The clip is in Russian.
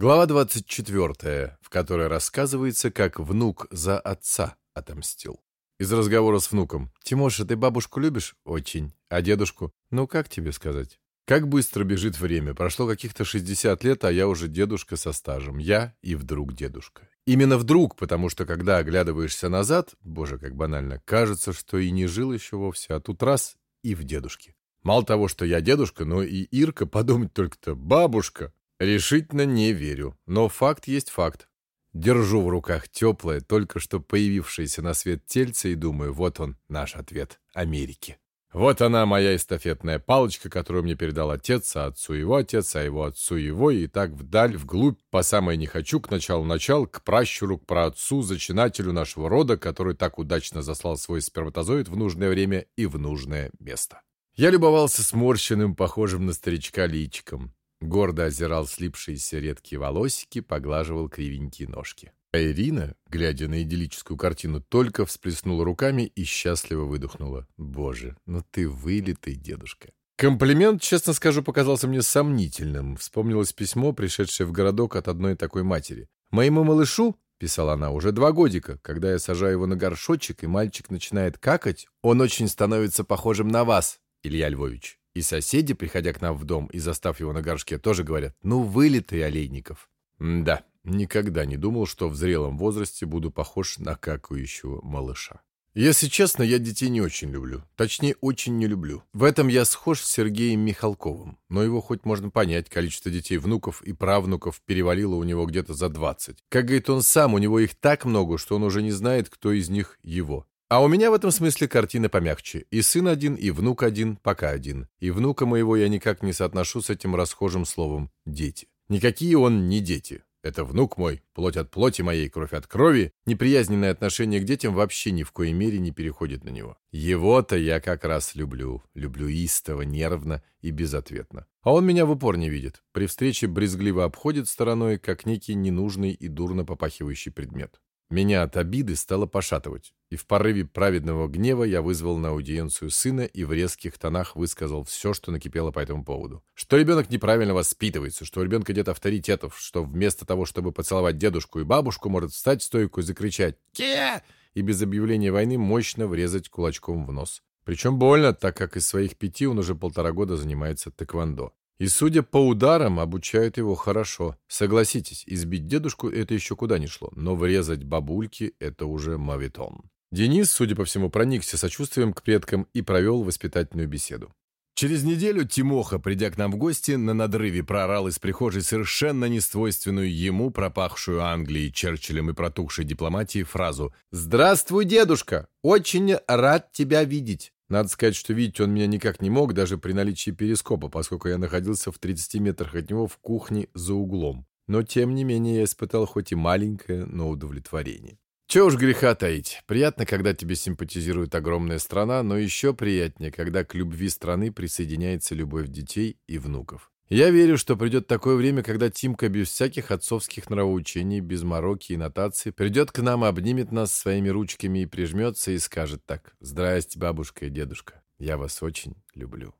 Глава 24, в которой рассказывается, как внук за отца отомстил. Из разговора с внуком. «Тимоша, ты бабушку любишь?» «Очень. А дедушку?» «Ну, как тебе сказать?» Как быстро бежит время. Прошло каких-то 60 лет, а я уже дедушка со стажем. Я и вдруг дедушка. Именно вдруг, потому что когда оглядываешься назад, боже, как банально, кажется, что и не жил еще вовсе, а тут раз и в дедушке. Мало того, что я дедушка, но и Ирка, подумать только-то, бабушка. Решительно не верю, но факт есть факт. Держу в руках теплое, только что появившееся на свет тельце и думаю, вот он, наш ответ Америки. Вот она, моя эстафетная палочка, которую мне передал отец, а отцу его отец, а его отцу его, и так вдаль, вглубь, по самое не хочу, к началу-начал, к пращуру, к праотцу, зачинателю нашего рода, который так удачно заслал свой сперматозоид в нужное время и в нужное место. Я любовался сморщенным, похожим на старичка личиком. Гордо озирал слипшиеся редкие волосики, поглаживал кривенькие ножки. А Ирина, глядя на идиллическую картину, только всплеснула руками и счастливо выдохнула. «Боже, ну ты вылитый дедушка!» Комплимент, честно скажу, показался мне сомнительным. Вспомнилось письмо, пришедшее в городок от одной такой матери. «Моему малышу, — писала она, — уже два годика. Когда я сажаю его на горшочек, и мальчик начинает какать, он очень становится похожим на вас, Илья Львович. И соседи, приходя к нам в дом и застав его на горшке, тоже говорят «Ну, вылитый Олейников». М да, никогда не думал, что в зрелом возрасте буду похож на какающего малыша. Если честно, я детей не очень люблю. Точнее, очень не люблю. В этом я схож с Сергеем Михалковым. Но его хоть можно понять, количество детей внуков и правнуков перевалило у него где-то за 20. Как говорит он сам, у него их так много, что он уже не знает, кто из них его. А у меня в этом смысле картина помягче. И сын один, и внук один, пока один. И внука моего я никак не соотношу с этим расхожим словом «дети». Никакие он не дети. Это внук мой, плоть от плоти моей, кровь от крови. Неприязненное отношение к детям вообще ни в коей мере не переходит на него. Его-то я как раз люблю. Люблю истово, нервно и безответно. А он меня в упор не видит. При встрече брезгливо обходит стороной, как некий ненужный и дурно попахивающий предмет. Меня от обиды стало пошатывать, и в порыве праведного гнева я вызвал на аудиенцию сына и в резких тонах высказал все, что накипело по этому поводу. Что ребенок неправильно воспитывается, что у ребенка нет авторитетов, что вместо того, чтобы поцеловать дедушку и бабушку, может встать в стойку и закричать «Ке!» и без объявления войны мощно врезать кулачком в нос. Причем больно, так как из своих пяти он уже полтора года занимается тэквондо. И, судя по ударам, обучают его хорошо. Согласитесь, избить дедушку — это еще куда ни шло, но врезать бабульки — это уже мавитон. Денис, судя по всему, проникся сочувствием к предкам и провел воспитательную беседу. Через неделю Тимоха, придя к нам в гости, на надрыве проорал из прихожей совершенно несвойственную ему, пропахшую Англией, Черчиллем и протухшей дипломатией, фразу «Здравствуй, дедушка! Очень рад тебя видеть!» Надо сказать, что видеть он меня никак не мог, даже при наличии перископа, поскольку я находился в 30 метрах от него в кухне за углом. Но, тем не менее, я испытал хоть и маленькое, но удовлетворение. Чего уж греха таить. Приятно, когда тебе симпатизирует огромная страна, но еще приятнее, когда к любви страны присоединяется любовь детей и внуков. Я верю, что придет такое время, когда Тимка без всяких отцовских нравоучений, без мороки и нотаций придет к нам, обнимет нас своими ручками и прижмется и скажет так «Здрасте, бабушка и дедушка, я вас очень люблю».